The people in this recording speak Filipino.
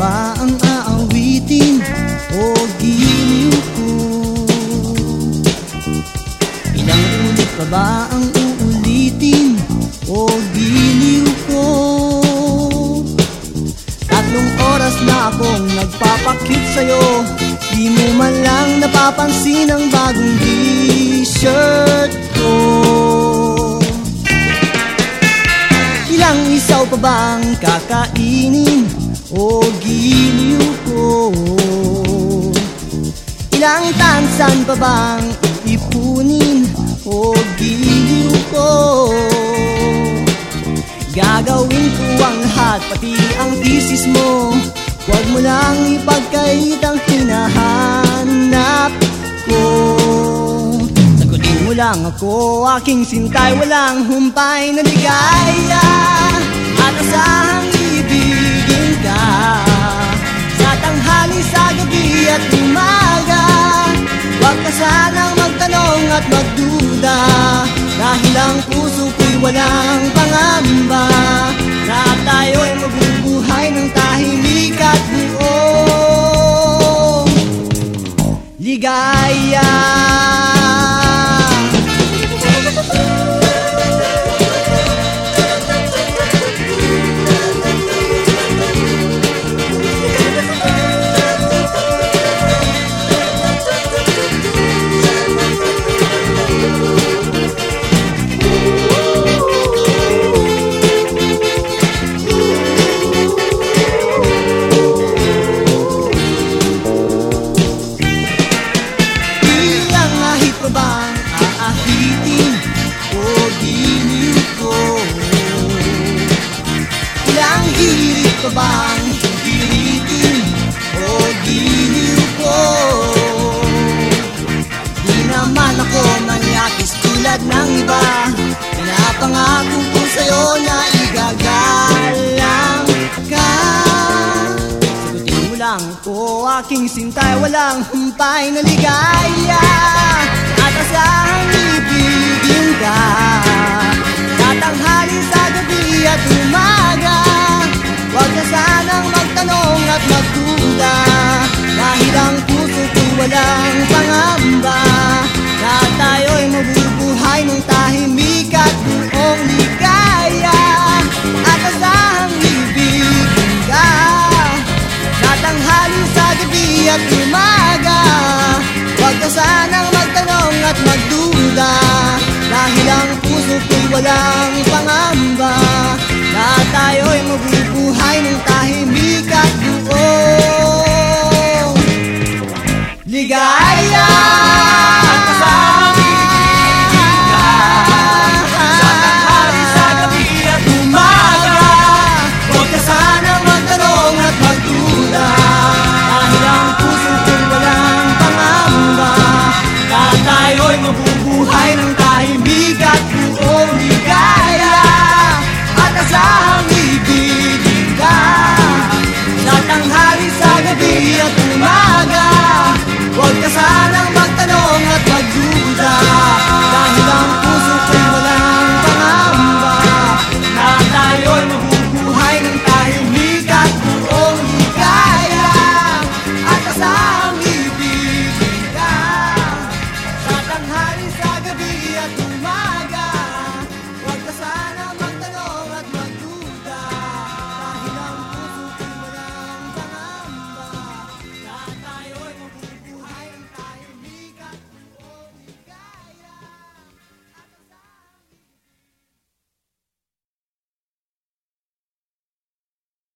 ba ang aawitin? O giliw ko? Ilang ulit pa ba ang uulitin? O giliw ko? Tatlong oras na akong nagpapakit sa'yo. Di mo man lang napapansin ang bagong t-shirt ko. Ilang isaw pa bang kakainin o giliw ko? Ilang tansan pa bang iipunin o giliw ko? Gagawin ko ang lahat, pati ang thesis mo Huwag mo lang ipagkait ang hinahanap ko Sagutin mo lang ako, aking sintay Walang humpay na ligaya At asahang Dahil ang puso ko'y walang pangamba Na tayo'y mabubuhay ng tahimik at buong Ligaya pa bang aahitin o giliw ko? Ilang hirit pa bang hiritin o giliw ko? Di naman ako manyakis tulad ng iba Pinapangako ko sa'yo na igagalang ka Sagutin mo lang ko aking sintay Walang humpay na ligaya At asahang ibigin ka Tatanghali walang pangamba